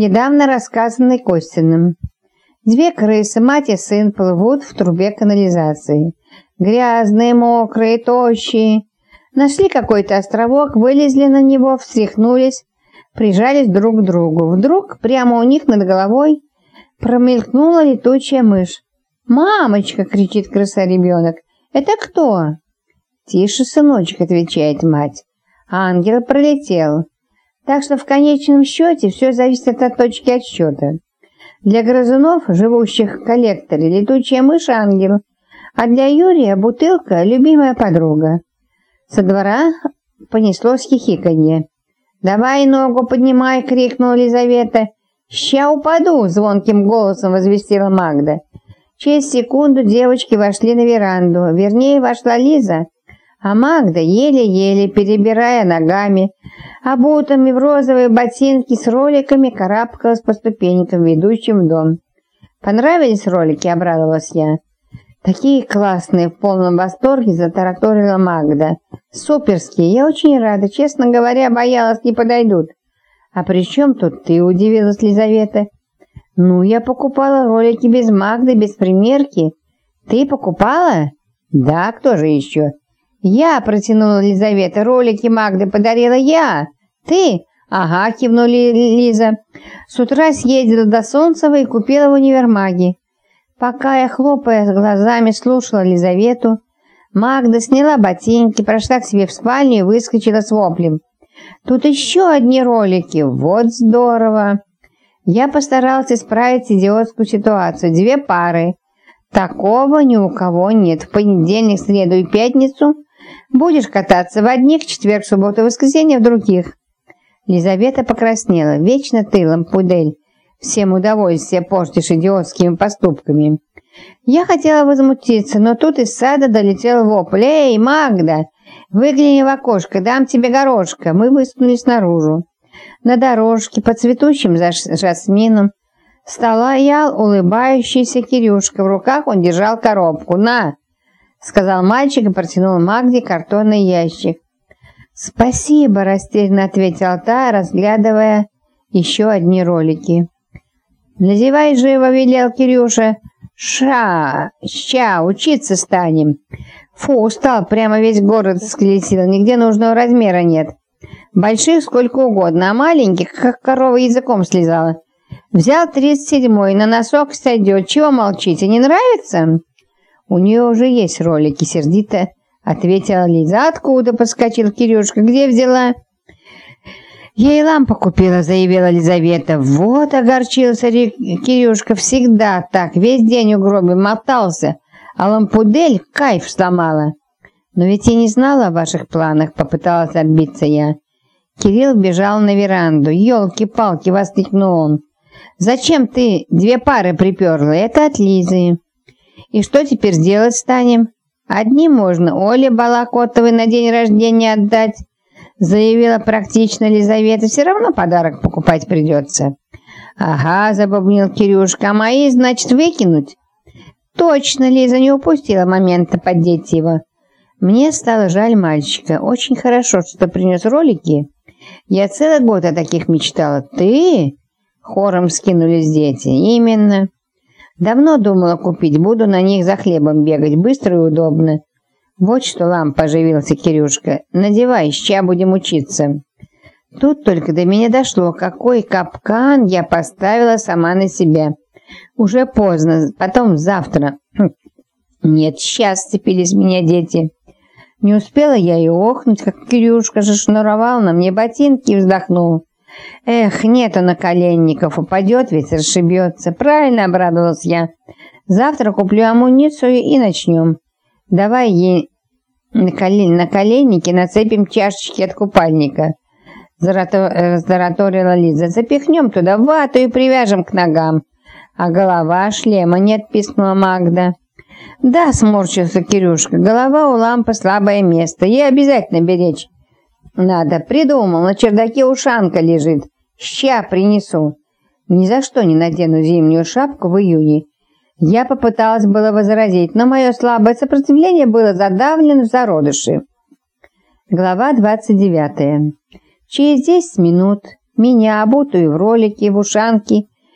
недавно рассказанный Костиным. Две крысы, мать и сын, плывут в трубе канализации. Грязные, мокрые, тощие. Нашли какой-то островок, вылезли на него, встряхнулись, прижались друг к другу. Вдруг прямо у них над головой промелькнула летучая мышь. «Мамочка!» — кричит крыса-ребенок. «Это кто?» «Тише, сыночек!» — отвечает мать. «Ангел пролетел. Так что в конечном счете все зависит от точки отсчета. Для грызунов, живущих в коллекторе, летучая мышь – ангел, а для Юрия бутылка – любимая подруга. Со двора понеслось хихиканье. «Давай ногу поднимай!» — крикнула Лизавета. «Ща упаду!» — звонким голосом возвестила Магда. Через секунду девочки вошли на веранду. Вернее, вошла Лиза, а Магда, еле-еле перебирая ногами, обутыми в розовые ботинки с роликами, карабкалась по ступенькам, ведущим в дом. «Понравились ролики?» — обрадовалась я. «Такие классные!» — в полном восторге затараторила Магда. «Суперские! Я очень рада. Честно говоря, боялась, не подойдут». «А при чем тут ты?» — удивилась Лизавета. «Ну, я покупала ролики без Магды, без примерки. Ты покупала?» «Да, кто же еще?» «Я!» — протянула Лизавета. «Ролики Магды подарила я!» «Ты?» «Ага!» — кивнули Лиза. «С утра съездила до Солнцева и купила в универмаге». Пока я, хлопая глазами, слушала Лизавету, Магда сняла ботинки, прошла к себе в спальню и выскочила с воплем. «Тут еще одни ролики! Вот здорово!» Я постарался исправить идиотскую ситуацию. Две пары. Такого ни у кого нет. В понедельник, среду и пятницу Будешь кататься в одних, четверг, субботу, воскресенье в других. Лизавета покраснела. Вечно ты, лампудель. Всем удовольствие портишь идиотскими поступками. Я хотела возмутиться, но тут из сада долетел вопль. «Эй, Магда, выгляни в окошко, дам тебе горошка». Мы высунулись наружу. На дорожке, под цветущим жасмином, стоял улыбающийся Кирюшка. В руках он держал коробку. «На, — сказал мальчик и протянул Магде картонный ящик. «Спасибо», — растерянно ответила та, разглядывая еще одни ролики. «Назевай живо», — велел Кирюша. «Ша! Ща! Учиться станем!» Фу, устал, прямо весь город скелетил, нигде нужного размера нет. Больших сколько угодно, а маленьких, как корова языком слезала. Взял тридцать седьмой, на носок сойдет. Чего молчите, не нравится?» «У нее уже есть ролики», — сердито ответила Лиза. «Откуда?» — подскочил Кирюшка. «Где взяла?» «Я и лампу купила», — заявила Лизавета. «Вот огорчился Кирюшка, всегда так, весь день у гроба мотался, а лампудель кайф сломала». «Но ведь я не знала о ваших планах», — попыталась отбиться я. Кирилл бежал на веранду. «Елки-палки!» — воскликнул он. «Зачем ты две пары приперла? Это от Лизы». И что теперь делать станем? Одни можно Оле Балакотовой на день рождения отдать, заявила практично Лизавета. Все равно подарок покупать придется. Ага, забубнил Кирюшка, а мои, значит, выкинуть? Точно, Лиза не упустила момента поддеть его. Мне стало жаль мальчика. Очень хорошо, что принес ролики. Я целый год о таких мечтала. Ты? Хором скинулись дети. Именно. Давно думала купить, буду на них за хлебом бегать, быстро и удобно. Вот что лампа оживился Кирюшка. Надевай, ща будем учиться. Тут только до меня дошло, какой капкан я поставила сама на себя. Уже поздно, потом завтра. Нет, сейчас цепились меня дети. Не успела я и охнуть, как Кирюшка же шнуровал на мне ботинки и вздохнул. Эх, нету наколенников, упадет ведь, расшибется. Правильно обрадовалась я. Завтра куплю амуницию и начнем. Давай ей на, колен... на коленники нацепим чашечки от купальника. Зараторила Лиза. Запихнем туда вату и привяжем к ногам. А голова шлема нет, пискнула Магда. Да, сморщился Кирюшка, голова у лампы слабое место, ей обязательно беречь. Надо, придумал, на чердаке ушанка лежит. Ща принесу. Ни за что не надену зимнюю шапку в июне. Я попыталась было возразить, но мое слабое сопротивление было задавлено в зародыши. Глава 29. Через 10 минут Меня, обутую в ролики, в ушанки,